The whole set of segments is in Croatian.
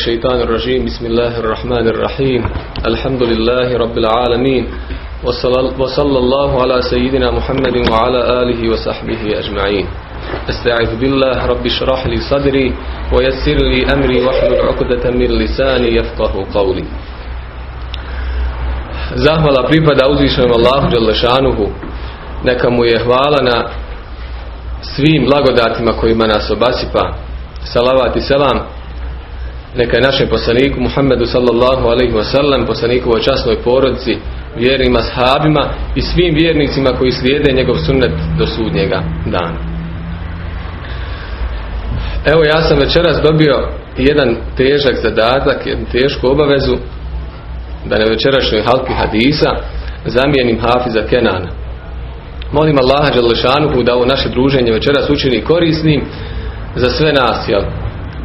الشيطان الرجيم بسم الله الرحمن الرحيم الحمد لله رب العالمين وصلى الله على سيدنا محمد وعلى آله وصحبه أجمعين استعذ بالله رب اشرح لي صدري ويسر لي أمري واحلل عقدة من لساني يفقه قولي Zahvala pripada uzvišenom Allahu Đalešanuhu neka mu je hvala na svim blagodatima kojima nas obasipa salavat i selam neka je našem poslaniku Muhammedu sallallahu alaihi wasallam poslaniku časnoj porodici vjernim ashabima i svim vjernicima koji slijede njegov sunnet do sudnjega dana. Evo ja sam večeras dobio jedan težak zadatak jednu tešku obavezu da na večerašnjoj halki hadisa zamijenim Hafiza Kenana. Molim Allaha Đalešanuhu da ovo naše druženje večeras učini korisnim za sve nas, jel?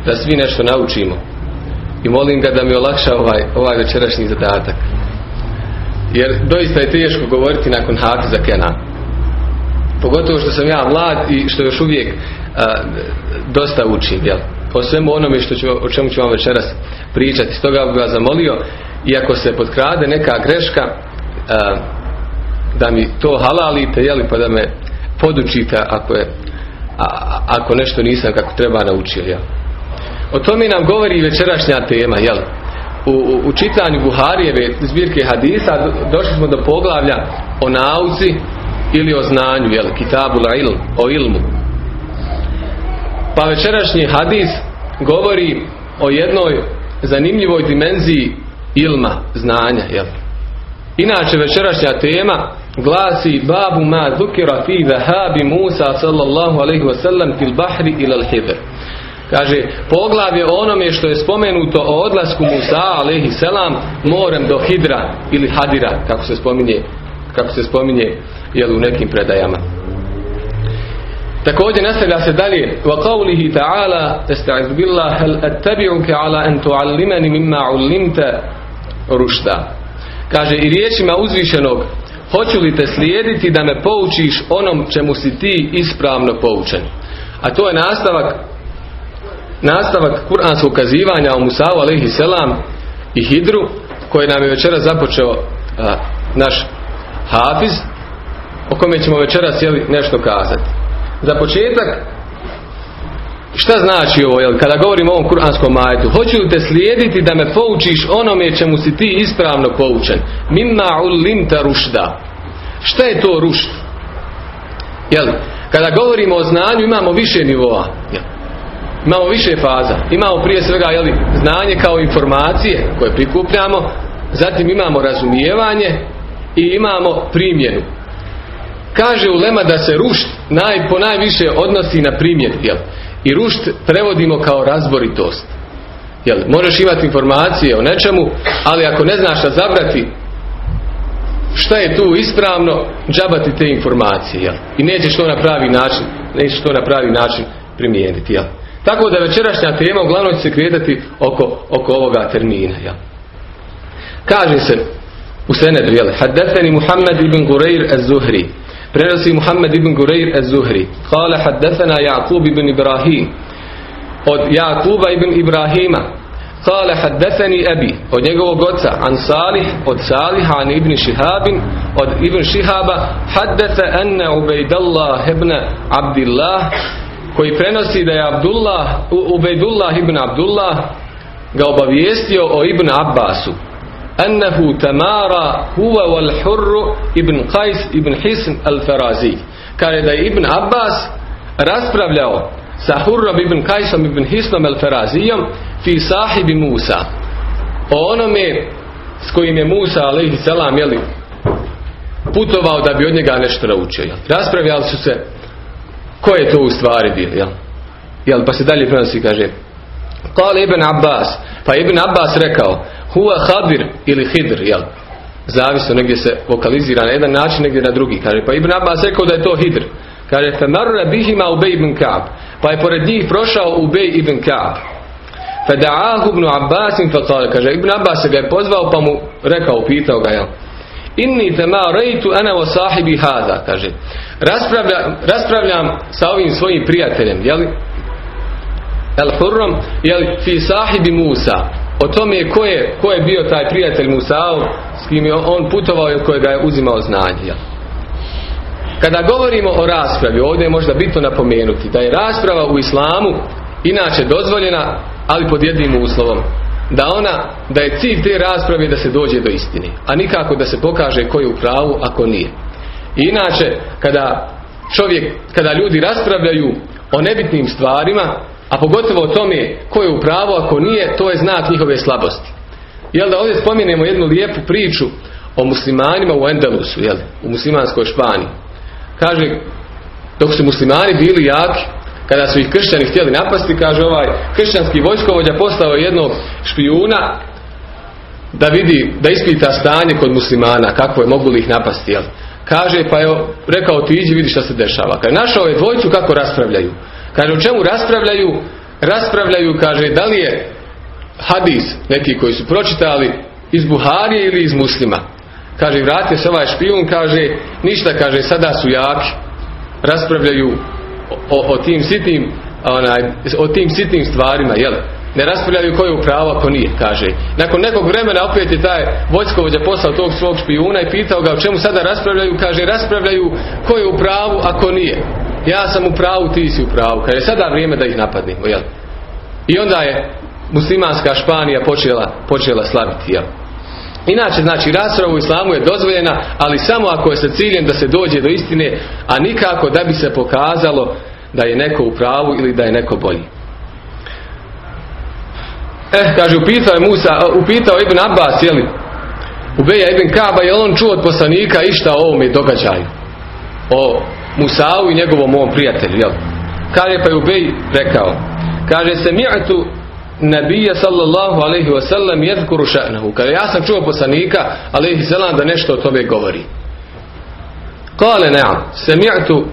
da svi nešto naučimo i molim ga da mi olakša ovaj, ovaj večerašnji zadatak jer doista je teško govoriti nakon Hafiza Kenana pogotovo što sam ja mlad i što još uvijek dosta učim jel? o svemu onome što ću, o čemu ću vam večeras pričati stoga bih vas zamolio i ako se potkrade neka greška da mi to halalite jeli, pa da me podučite ako, je, ako nešto nisam kako treba naučio jel. O tome nam govori večerašnja tema jel. U, u, u čitanju Buharijeve zbirke hadisa došli smo do poglavlja o nauci ili o znanju jel, kitabu il, o ilmu pa večerašnji hadis govori o jednoj zanimljivoj dimenziji ilma, znanja. Jel? Inače večerašnja tema glasi babu ma zukira fi zahabi Musa sallallahu alaihi wasallam fil bahri ilal hidr. Kaže, poglavlje onome što je spomenuto o odlasku Musa alaihi selam morem do hidra ili hadira, kako se spominje, kako se spominje jel, u nekim predajama. Također nastavlja se dalje wa qawlihi ta'ala استعذ بالله هل اتبعك على ان تعلمني مما علمت rušta. Kaže i riječima uzvišenog hoću li te slijediti da me poučiš onom čemu si ti ispravno poučen. A to je nastavak nastavak kuranskog kazivanja o Musa'u alaihi selam i Hidru koji nam je večera započeo a, naš Hafiz o kome ćemo večeras jeli, nešto kazati. Za početak Šta znači ovo, jel, kada govorimo o ovom kuranskom majetu? Hoću li te slijediti da me poučiš onome čemu si ti ispravno poučen? Mimma ulimta rušda. Šta je to rušt? Jel, kada govorimo o znanju imamo više nivoa. Jel? Imamo više faza. Imamo prije svega jel, znanje kao informacije koje prikupljamo. Zatim imamo razumijevanje i imamo primjenu. Kaže Ulema da se rušt naj, po najviše odnosi na primjer. Jel? I rušt prevodimo kao razboritost. Jel, možeš imati informacije o nečemu, ali ako ne znaš šta zabrati, šta je tu ispravno, džabati te informacije. Jel? I nećeš to na pravi način, nećeš to na pravi način primijeniti. Jel? Tako da večerašnja tema uglavnom će se kretati oko, oko ovoga termina. Jel? Kaže se u senedu, jel? Haddetheni Muhammed ibn Gureyr az-Zuhri. Prenosi Muhammed ibn Gureyr az-Zuhri. Kale haddethena Jakub ibn Ibrahim. Od Jakuba ibn Ibrahima. Kale haddetheni Ebi. Od njegovog oca. An Salih. Od Saliha. An ibn Šihabin. Od ibn Šihaba. Haddethe enne Ubejdallah ibn Abdillah koji prenosi da je Abdullah, Ubejdullah ibn Abdullah ga obavijestio o ibn Abbasu. Ennehu tamara huwa wal hurru ibn Qajs ibn Hisn al-Farazi. Kaže da je ibn Abbas raspravljao sa Hurrom ibn Kajsom ibn Hisnom al-Farazijom fi sahibi Musa. O onome s kojim je Musa alaihi salam jeli, putovao da bi od njega nešto naučio. Raspravljali su se ko je to u stvari bio jel? Jel, pa se dalje prenosi kaže Kale Ibn Abbas pa Ibn Abbas rekao Huwa Hadir ili Hidr, jel? Zavisno, negdje se vokalizira na jedan način, negdje na drugi. Kaže, pa Ibn Abbas rekao da je to Hidr. Kaže, Femarra bihima Ubej ibn Ka'b. Pa je pored njih prošao Ubej ibn Ka'b. Feda'ahu ibn faqala. Kaže, Ibn Abbas ga je pozvao pa mu rekao, pitao ga, jel? Inni tema rejtu ana wa sahibi hada. Kaže, raspravlja, raspravljam sa ovim svojim prijateljem, jel? El Hurrom, jel, fi sahibi Musa, o tome ko je, ko je bio taj prijatelj Musao, s kim je on putovao i od kojega je uzimao znanje. Kada govorimo o raspravi, ovdje je možda bitno napomenuti da je rasprava u islamu inače dozvoljena, ali pod jednim uslovom. Da ona, da je cilj te rasprave da se dođe do istine, a nikako da se pokaže ko je u pravu, ako nije. I inače, kada čovjek, kada ljudi raspravljaju o nebitnim stvarima, a pogotovo o tome ko je u pravu, ako nije, to je znak njihove slabosti. Jel da ovdje spominjemo jednu lijepu priču o muslimanima u Endelusu, jel, u muslimanskoj Španiji. Kaže, dok su muslimani bili jaki, kada su ih kršćani htjeli napasti, kaže ovaj kršćanski vojskovođa poslao jednog špijuna da vidi, da ispita stanje kod muslimana, kako je mogu li ih napasti, jel? Kaže, pa je rekao ti iđi vidi šta se dešava. Kaže, našao je dvojcu kako raspravljaju. Kaže, u čemu raspravljaju? Raspravljaju, kaže, da li je hadis, neki koji su pročitali, iz Buharije ili iz muslima. Kaže, vratio se ovaj špijun, kaže, ništa, kaže, sada su jaki. Raspravljaju o, o tim sitnim onaj, o tim sitnim stvarima, jel? Ne raspravljaju ko je u pravu ako nije, kaže. Nakon nekog vremena opet je taj vojskovođa poslao tog svog špijuna i pitao ga o čemu sada raspravljaju, kaže raspravljaju ko je u pravu ako nije. Ja sam u pravu, ti si u pravu. Kaže sada vrijeme da ih napadnemo, jel? I onda je muslimanska Španija počela, počela slaviti, jel? Inače, znači, rasprava u islamu je dozvoljena, ali samo ako je sa ciljem da se dođe do istine, a nikako da bi se pokazalo da je neko u pravu ili da je neko bolji. Eh, kaže, upitao je Musa, upitao Ibn Abbas, jeli, Ubeja Ibn Kaba, je on čuo od poslanika išta o ovome događaju? O Musau i njegovom ovom prijatelju, jel? Kaže, pa je Ubej rekao, kaže se, mi'atu Nabija sallallahu alaihi wa sallam jedkuru ša'nahu. Kada ja sam čuo poslanika alaihi sallam da nešto o tome govori. Kale ne'am, sami'tu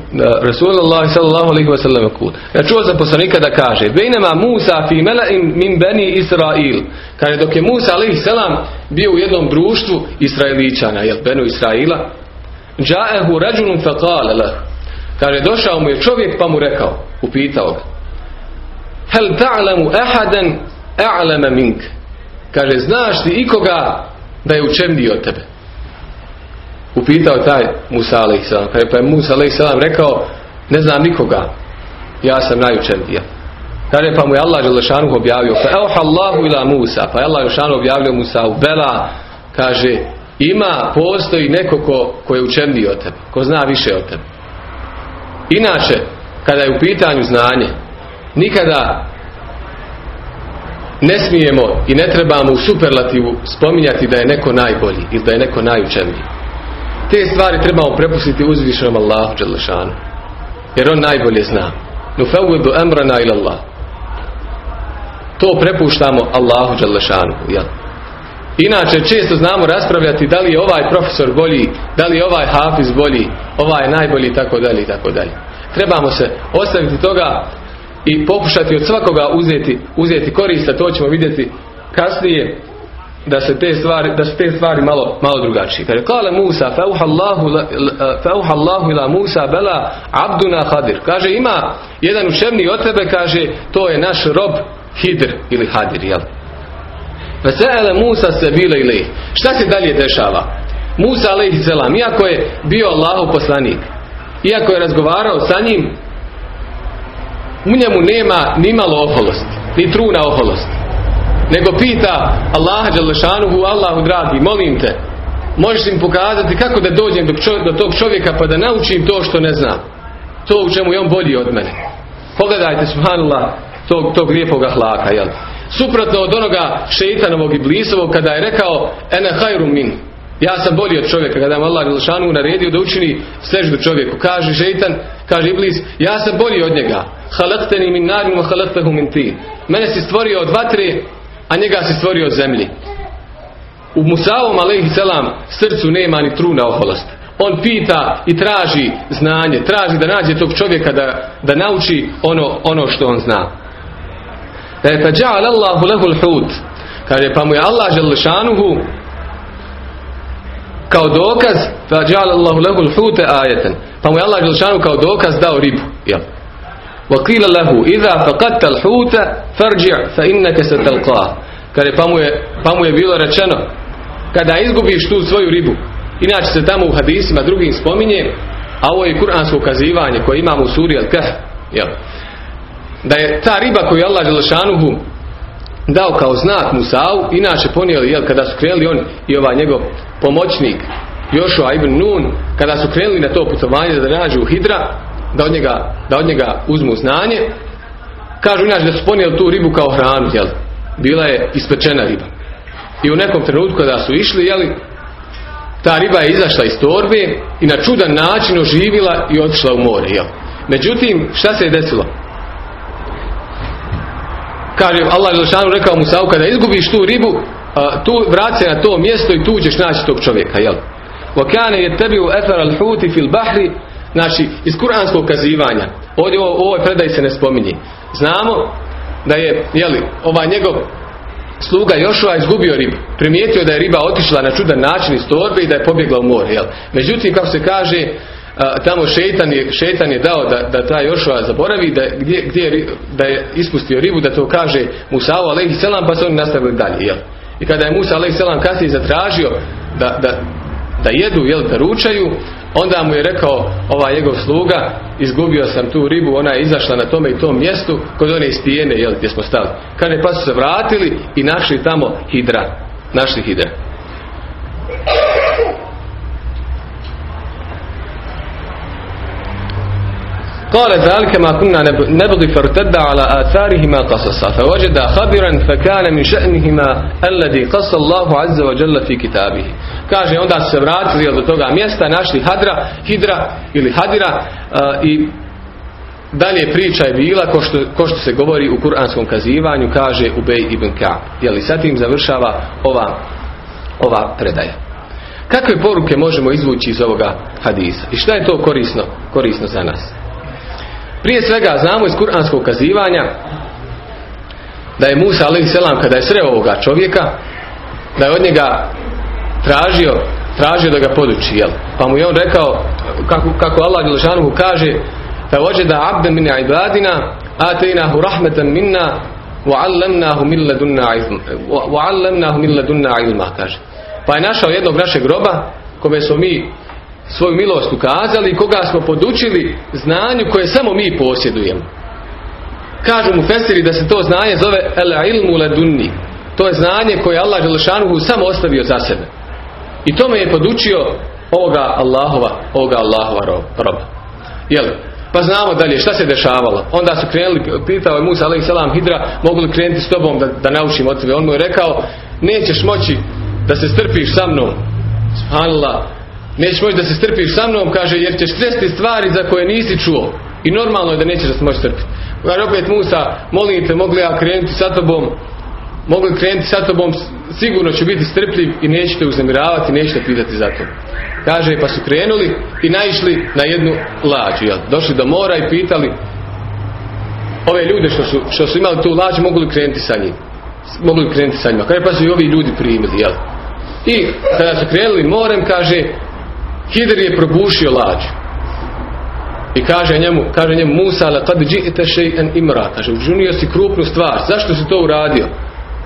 Rasulullah sallallahu alaihi wa sallam kul. Ja čuo sam poslanika da kaže Bejnema Musa fi mela'im min beni Israil. Kaže dok je Musa alaihi sallam bio u jednom društvu Israeličana, jel benu Israila. Džaehu rađunum fa kale lah. Kaže došao mu je čovjek pa mu rekao, upitao ga. Hel ta'lamu ahadan a'lama mink. Kaže, znaš ti ikoga da je učeniji od tebe? Upitao taj Musa a.s. Pa je Musa a.s. rekao, ne znam nikoga. Ja sam najučenija. Kaže, pa mu je Allah Želešanu objavio, fa euha Allahu ila Musa, pa je Allah Želešanu objavio Musa u Bela, kaže, ima, postoji neko ko, ko je učeniji od tebe, ko zna više od tebe. Inače, kada je u pitanju znanje, nikada ne smijemo i ne trebamo u superlativu spominjati da je neko najbolji ili da je neko najučeniji. Te stvari trebamo prepustiti uzvišenom Allahu Đalešanu. Jer on najbolje zna. Nufawwidu amrana ila Allah. To prepuštamo Allahu Đalešanu. Jel? Inače, često znamo raspravljati da li je ovaj profesor bolji, da li je ovaj hafiz bolji, ovaj najbolji tako dalje i tako dalje. Trebamo se ostaviti toga i pokušati od svakoga uzeti, uzeti korista, to ćemo vidjeti kasnije da se te stvari, da se te stvari malo, malo drugačije. Kaže, kale Musa, fauha Allahu ila Musa bela abduna hadir. Kaže, ima jedan učevni od tebe, kaže, to je naš rob Hidr ili Hadir, jel? Veseele Musa se bile ili. Šta se dalje dešava? Musa alaihi selam, iako je bio Allahu poslanik, iako je razgovarao sa njim, u njemu nema ni malo oholosti, ni truna oholosti. Nego pita Allaha Đalešanuhu, Allahu dragi, molim te, možeš im pokazati kako da dođem do, tog čovjeka pa da naučim to što ne znam. To u čemu je on bolji od mene. Pogledajte, subhanallah, tog, tog lijepog ahlaka, jel? Suprotno od onoga šeitanovog i blisovog kada je rekao ene hajru min. Ja sam bolji od čovjeka kada mu Allah Đelšanu naredio da učini seždu čovjeku. Kaže šeitan, kaže iblis, ja sam bolji od njega. Halakteni min narim wa halaktahu min ti. Mene si stvorio od vatre, a njega si stvorio od zemlji. U Musavom alaihi selam srcu nema ni truna oholost. On pita i traži znanje, traži da nađe tog čovjeka da, da nauči ono, ono što on zna. E, pa dža'al Allahu lehul hud. Kaže, pa mu je Allah želešanuhu kao dokaz fa dža'al Allahu lehul hute ajeten. Pa mu je Allah želešanuhu kao dokaz dao ribu. Jel? وقيل له إذا فقدت الحوت فارجع فإنك ستلقاه Kaže, pa mu, je, pa mu je bilo rečeno kada izgubiš tu svoju ribu inače se tamo u hadisima drugim spominje a ovo je kuransko ukazivanje koje imamo u suri Al-Kahf jel? da je ta riba koju je Allah Đelešanuhu dao kao znak Musa'u inače ponijeli jel, kada su krenuli on i ovaj njegov pomoćnik Jošua ibn Nun kada su krenuli na to putovanje da nađu Hidra da od njega, da od njega uzmu znanje kažu inače da su ponijeli tu ribu kao hranu jel? bila je ispečena riba i u nekom trenutku kada su išli jeli, ta riba je izašla iz torbe i na čudan način oživila i otišla u more jel? međutim šta se je desilo kaže Allah je rekao Musa'u kada izgubiš tu ribu a, tu vrati se na to mjesto i tu ćeš naći tog čovjeka jel وَكَانَ يَتَّبِعُ أَثَرَ الْحُوتِ فِي الْبَحْرِ Znači, iz kuranskog kazivanja, ovdje u ovoj predaji se ne spominje. Znamo da je, jeli, ovaj njegov sluga Jošua izgubio ribu. Primijetio da je riba otišla na čudan način iz torbe i da je pobjegla u more. Jel? Međutim, kako se kaže, tamo šeitan je, šeitan je dao da, da ta Jošua zaboravi da, gdje, gdje je, da je ispustio ribu, da to kaže Musao alaihi selam, pa se oni nastavili dalje. Jel? I kada je Musa alaihi selam kasnije zatražio da, da, da jedu, jel, da ručaju, onda mu je rekao ovaj njegov sluga, izgubio sam tu ribu, ona je izašla na tome i tom mjestu, kod one istijene, jel, gdje smo stali. Kada pa su se vratili i našli tamo hidra, našli hidra. قال ذلك ما كنا نبغي فارتد على آثارهما قصصا فوجد خبرا فكان من شأنهما الذي قص الله عز وجل في كتابه kaže onda su se vratili do toga mjesta našli hadra, hidra ili hadira uh, i dalje priča je bila ko što, ko što se govori u kuranskom kazivanju kaže Ubej ibn Ka'b. Jeli sad tim završava ova, ova predaja. Kakve poruke možemo izvući iz ovoga hadisa? I šta je to korisno, korisno za nas? Prije svega znamo iz kuranskog kazivanja da je Musa a.s. kada je sreo ovoga čovjeka da je od njega tražio tražio da ga poduči jel? pa mu je on rekao kako, kako Allah Đelšanuhu kaže da abda min ibadina atejnahu rahmetan minna wa'allamnahu min ladunna ilma kaže pa je našao jednog našeg groba kome smo mi svoju milost ukazali i koga smo podučili znanju koje samo mi posjedujemo. Kažu mu Fesiri da se to znanje zove el ilmu ladunni. To je znanje koje Allah Želešanuhu samo ostavio za sebe. I to me je podučio ovoga Allahova, ovoga Allahova roba. Jel? Pa znamo dalje šta se dešavalo. Onda su krenuli, pitao je Musa alaih Hidra, mogu li krenuti s tobom da, da naučim od tebe. On mu je rekao, nećeš moći da se strpiš sa mnom. Subhanallah, Nećeš moći da se strpiš sa mnom, kaže, jer ćeš tresti stvari za koje nisi čuo. I normalno je da nećeš da se moći strpiti. Kaže opet Musa, molim te, mogli ja krenuti sa tobom, mogli krenuti sa tobom, sigurno ću biti strpljiv i nećete uznemiravati, nećete pitati za to. Kaže, pa su krenuli i naišli na jednu lađu. Jel? Došli do mora i pitali ove ljude što su, što su imali tu lađu, mogu li krenuti sa njim? Mogli li krenuti sa njima? Kaže, pa su i ovi ljudi primili. Jel? I kada su krenuli morem, kaže, Hidr je probušio lađu. I kaže njemu, kaže njemu Musa, la kad imra, kaže, učinio si krupnu stvar. Zašto si to uradio?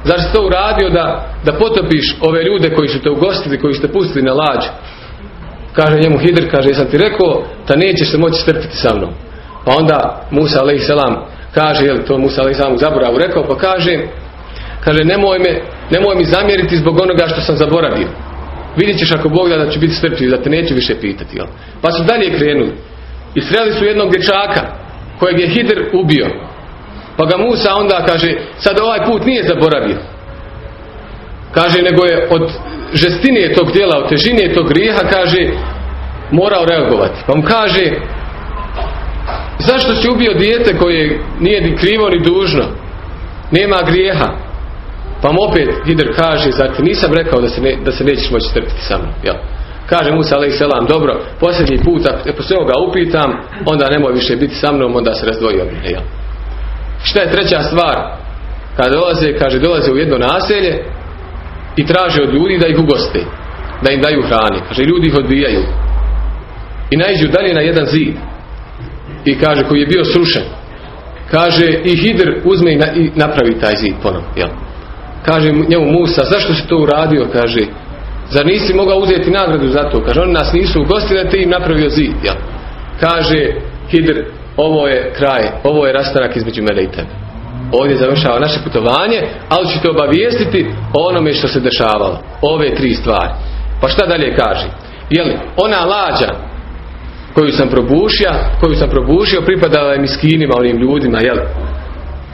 Zašto si to uradio da, da potopiš ove ljude koji su te ugostili, koji su te pustili na lađu? Kaže njemu Hidr, kaže, jesam ti rekao da nećeš se moći strpiti sa mnom. Pa onda Musa a.s. kaže, je to Musa a.s. u zaboravu rekao, pa kaže, kaže, nemoj, me, nemoj mi zamjeriti zbog onoga što sam zaboravio vidjet ćeš ako Bog da, da će biti strpljiv, da te neće više pitati. Jel? Pa su dalje krenuli. I sreli su jednog dječaka kojeg je Hidr ubio. Pa ga Musa onda kaže, sad ovaj put nije zaboravio. Kaže, nego je od žestine tog djela, od težine tog grijeha, kaže, morao reagovati. Pa mu kaže, zašto si ubio dijete koje nije ni krivo ni dužno? Nema grijeha. Pa mu opet Hidr kaže, zar ti nisam rekao da se, ne, da se nećeš moći strpiti sa mnom. Jel? Kaže Musa alaih dobro, posljednji put, ako se ga upitam, onda nemoj više biti sa mnom, onda se razdvoji od mene. Jel? Šta je treća stvar? Kada dolaze, kaže, dolaze u jedno naselje i traže od ljudi da ih ugoste, da im daju hrani. Kaže, ljudi ih odbijaju. I naiđu dalje na jedan zid. I kaže, koji je bio srušen. kaže i Hidr uzme i, napravi taj zid ponovno jel? kaže njemu Musa zašto si to uradio kaže zar nisi mogao uzeti nagradu za to kaže oni nas nisu ugostili ti im napravio zid jel? kaže Hidr ovo je kraj ovo je rastanak između mene i tebe ovdje završava naše putovanje ali ću te obavijestiti o onome što se dešavalo ove tri stvari pa šta dalje kaže jeli ona lađa koju sam probušio, koju sam probušio pripadala je miskinima, onim ljudima, jel?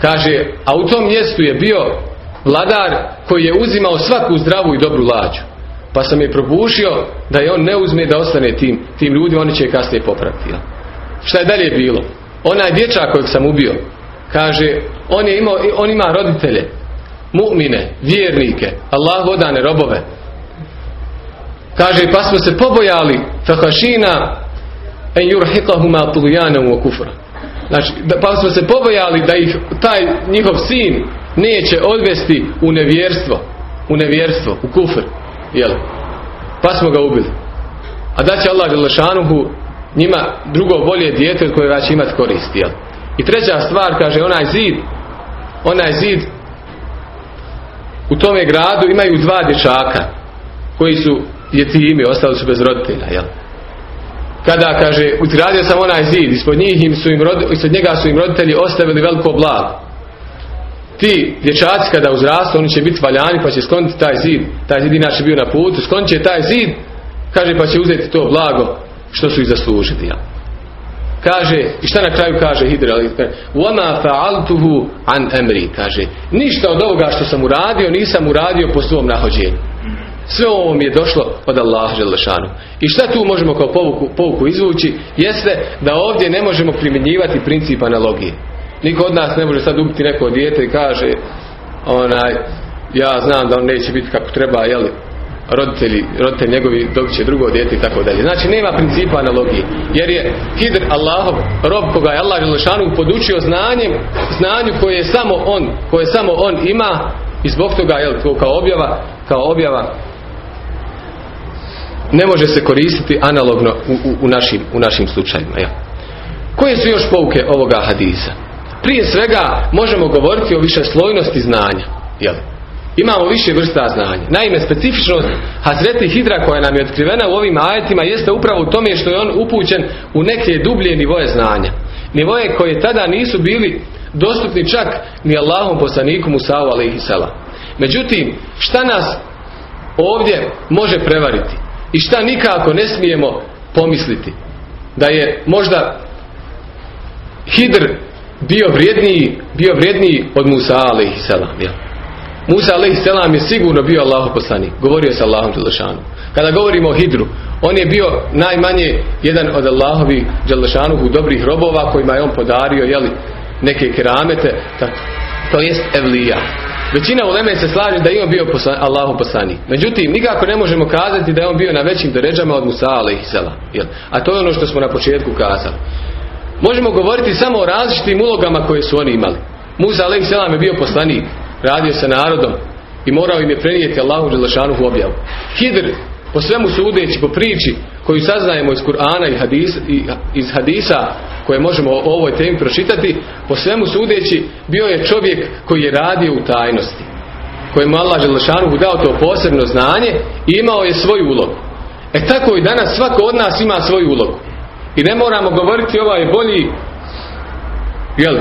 Kaže, a u tom mjestu je bio vladar koji je uzimao svaku zdravu i dobru lađu. Pa sam je probušio da je on ne uzme da ostane tim, tim ljudima, oni će je kasnije popraviti. Jel? Šta je dalje bilo? Onaj dječak kojeg sam ubio, kaže, on, je imao, on ima roditelje, mu'mine, vjernike, Allah vodane robove. Kaže, pa smo se pobojali fahašina en yurhiqahuma tughyanan wa kufra. Znači, pa smo se pobojali da ih taj njihov sin neće odvesti u nevjerstvo, u nevjerstvo, u kufr, jel? Pa smo ga ubili. A da će Allah njima drugo bolje dijete od koje će imati koristi, jel? I treća stvar, kaže, onaj zid, onaj zid u tome gradu imaju dva dječaka koji su jetimi, ostali su bez roditelja, jel? kada kaže utradio sam onaj zid ispod njih im su im ispod njega su im roditelji ostavili veliko blago ti dječaci kada uzrastu oni će biti valjani pa će skloniti taj zid taj zid inače bio na putu sklonit će taj zid kaže pa će uzeti to blago što su ih zaslužili ja. kaže i šta na kraju kaže Hidra وَمَا فَعَلْتُهُ an emri kaže ništa od ovoga što sam uradio nisam uradio po svom nahođenju sve ovo mi je došlo od Allaha Želešanu. I šta tu možemo kao povuku, povuku izvući? Jeste da ovdje ne možemo primjenjivati princip analogije. Niko od nas ne može sad ubiti neko dijete i kaže onaj, ja znam da on neće biti kako treba, jeli, roditelji, roditelji njegovi dobit će drugo dijete i tako dalje. Znači nema principa analogije. Jer je Hidr Allahov rob koga je Allah Želešanu podučio znanjem, znanju koje je samo on, koje samo on ima i zbog toga jel, kao objava, kao objava ne može se koristiti analogno u, u, našim, u našim slučajima. Ja. Koje su još pouke ovoga hadisa? Prije svega možemo govoriti o više slojnosti znanja. Jel? Imamo više vrsta znanja. Naime, specifičnost Hazreti Hidra koja nam je otkrivena u ovim ajetima jeste upravo u tome što je on upućen u neke dublje nivoje znanja. Nivoje koje tada nisu bili dostupni čak ni Allahom poslaniku Musa'u alaihi Međutim, šta nas ovdje može prevariti? I šta nikako ne smijemo pomisliti? Da je možda Hidr bio vrijedniji, bio vrijedniji od Musa a.s. Ja. Musa a.s. je sigurno bio Allahu poslanik. Govorio je sa Allahom Kada govorimo o Hidru, on je bio najmanje jedan od Allahovi u dobrih robova kojima je on podario jeli, neke keramete, to jest Evlija. Većina uleme se slaže da je on bio poslan, Allahu poslanik. Međutim, nikako ne možemo kazati da je on bio na većim deređama od Musa jel? A to je ono što smo na početku kazali. Možemo govoriti samo o različitim ulogama koje su oni imali. Musa a.s. je bio poslanik, radio sa narodom i morao im je prenijeti Allahu u objavu. Hidr, po svemu sudeći, po priči koju saznajemo iz Kur'ana i, hadis, i iz hadisa koje možemo o ovoj temi pročitati, po svemu sudeći bio je čovjek koji je radio u tajnosti. Kojemu Allah Želešanuhu dao to posebno znanje i imao je svoju ulogu. E tako i danas svako od nas ima svoju ulogu. I ne moramo govoriti ovaj bolji jel?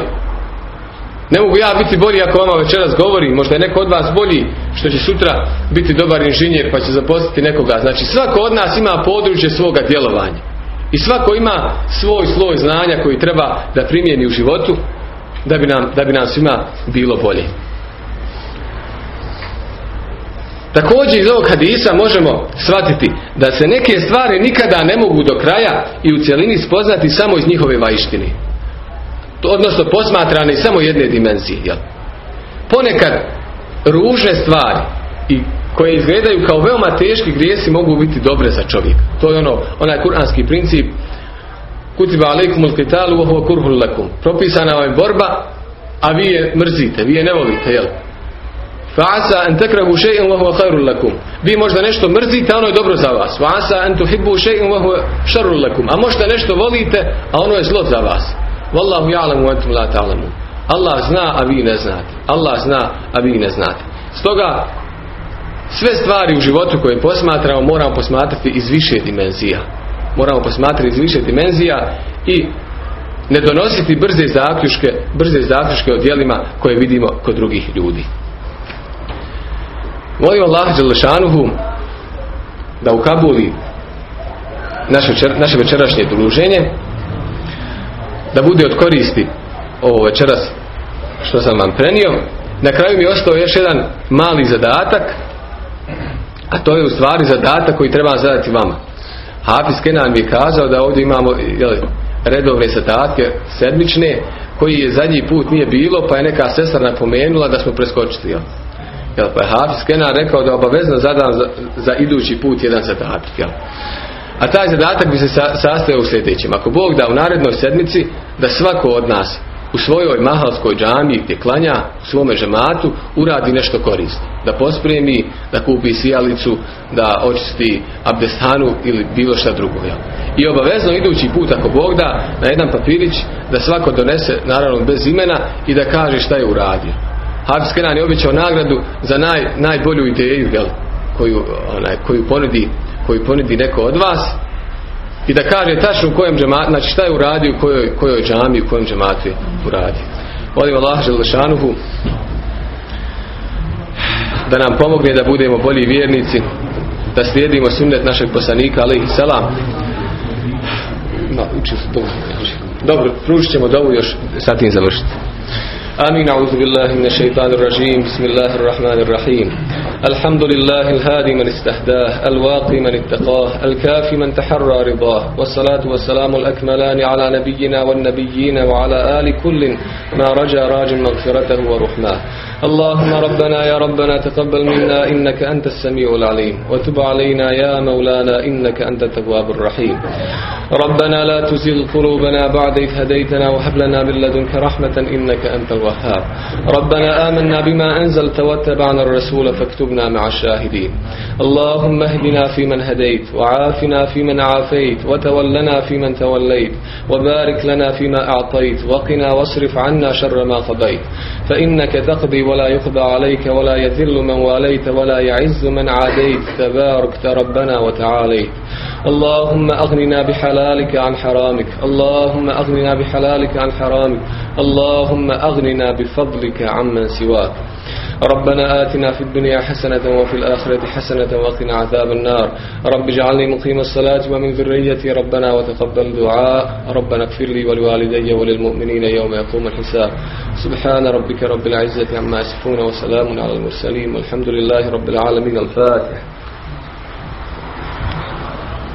Ne mogu ja biti bolji ako vama večeras govori, možda je neko od vas bolji što će sutra biti dobar inženjer pa će zaposliti nekoga. Znači svako od nas ima područje svoga djelovanja. I svako ima svoj sloj znanja koji treba da primijeni u životu da bi nam, da bi nam svima bilo bolje. Također iz ovog hadisa možemo shvatiti da se neke stvari nikada ne mogu do kraja i u cjelini spoznati samo iz njihove vajštine. Odnosno posmatrane samo jedne dimenzije. Jel? Ponekad ružne stvari i koje izgledaju kao veoma teški grijesi mogu biti dobre za čovjeka. To je ono, onaj kuranski princip kutiba alaikum al-qitalu wa huwa kurhul lakum. Propisana vam je borba, a vi je mrzite, vi je ne volite, jel? Fa'asa an takrahu shay'an wa huwa khairul lakum. Vi možda nešto mrzite, a ono je dobro za vas. Fa'asa an tuhibbu shay'an wa huwa sharrul lakum. A možda nešto volite, a ono je zlo za vas. Wallahu ja'lamu antum la ta'lamun. Allah zna, a vi ne znate. Allah zna, a vi ne znate. Stoga, sve stvari u životu koje posmatramo moramo posmatrati iz više dimenzija. Moramo posmatrati iz više dimenzija i ne donositi brze zaključke, brze zaključke o djelima koje vidimo kod drugih ljudi. Molim Allah Đelešanuhu da u Kabuli naše, naše večerašnje druženje da bude od koristi ovo večeras što sam vam prenio. Na kraju mi je ostao još jedan mali zadatak a to je u stvari zadatak koji treba zadati vama. Hafiz Kenan mi je kazao da ovdje imamo jel, redovne zadatke sedmične koji je zadnji put nije bilo pa je neka sestra napomenula da smo preskočili. Jel? Jel, pa je Hafiz Kenan rekao da obavezno zadam za, za idući put jedan zadatak. Jel? A taj zadatak bi se sa, sastojao u sljedećem. Ako Bog da u narednoj sedmici da svako od nas u svojoj mahalskoj džami gdje klanja u svome žematu uradi nešto korisno. Da pospremi, da kupi sijalicu, da očisti abdestanu ili bilo šta drugo. Jel? I obavezno idući put ako Bog da na jedan papirić da svako donese naravno bez imena i da kaže šta je uradio. Hafiz Kenan je običao nagradu za naj, najbolju ideju jel? Koju, onaj, koju ponudi koju ponudi neko od vas i da kaže tačno u kojem džematu, znači šta je uradio u kojoj, kojoj džami, u kojem džematu je uradio. Molim Allah Želešanuhu da nam pomogne da budemo bolji vjernici, da slijedimo sunnet našeg poslanika, alaihi salam. No, učim se dobro. Dobro, pružit ćemo dovu još sa tim završiti. آمين أعوذ بالله من الشيطان الرجيم بسم الله الرحمن الرحيم الحمد لله الهادي من استهداه الواقي من اتقاه الكافي من تحرى رضاه والصلاة والسلام الأكملان على نبينا والنبيين وعلى آل كل ما رجا راج مغفرته ورحماه. اللهم ربنا يا ربنا تقبل منا إنك أنت السميع العليم وتب علينا يا مولانا إنك أنت التواب الرحيم. ربنا لا تزغ قلوبنا بعد إذ هديتنا وهب لنا من لدنك رحمة إنك أنت الوهاب. ربنا آمنا بما أنزلت واتبعنا الرسول فاكتبنا مع الشاهدين. اللهم اهدنا فيمن هديت وعافنا فيمن عافيت وتولنا فيمن توليت وبارك لنا فيما أعطيت وقنا واصرف عنا شر ما قضيت. فإنك تقضي ولا يقضى عليك ولا يذل من واليت ولا يعز من عاديت. تباركت ربنا وتعاليت اللهم أغننا بحلالك عن حرامك. اللهم أغننا بحلالك عن حرامك. اللهم أغننا بفضلك عمن سواك. ربنا آتنا في الدنيا حسنة وفي الآخرة حسنة وقنا عذاب النار. رب اجعلني مقيم الصلاة ومن ذريتي ربنا وتقبل دعاء. ربنا اغفر لي ولوالدي وللمؤمنين يوم يقوم الحساب. سبحان ربك رب العزة عما يصفون وسلام على المرسلين والحمد لله رب العالمين. الفاتح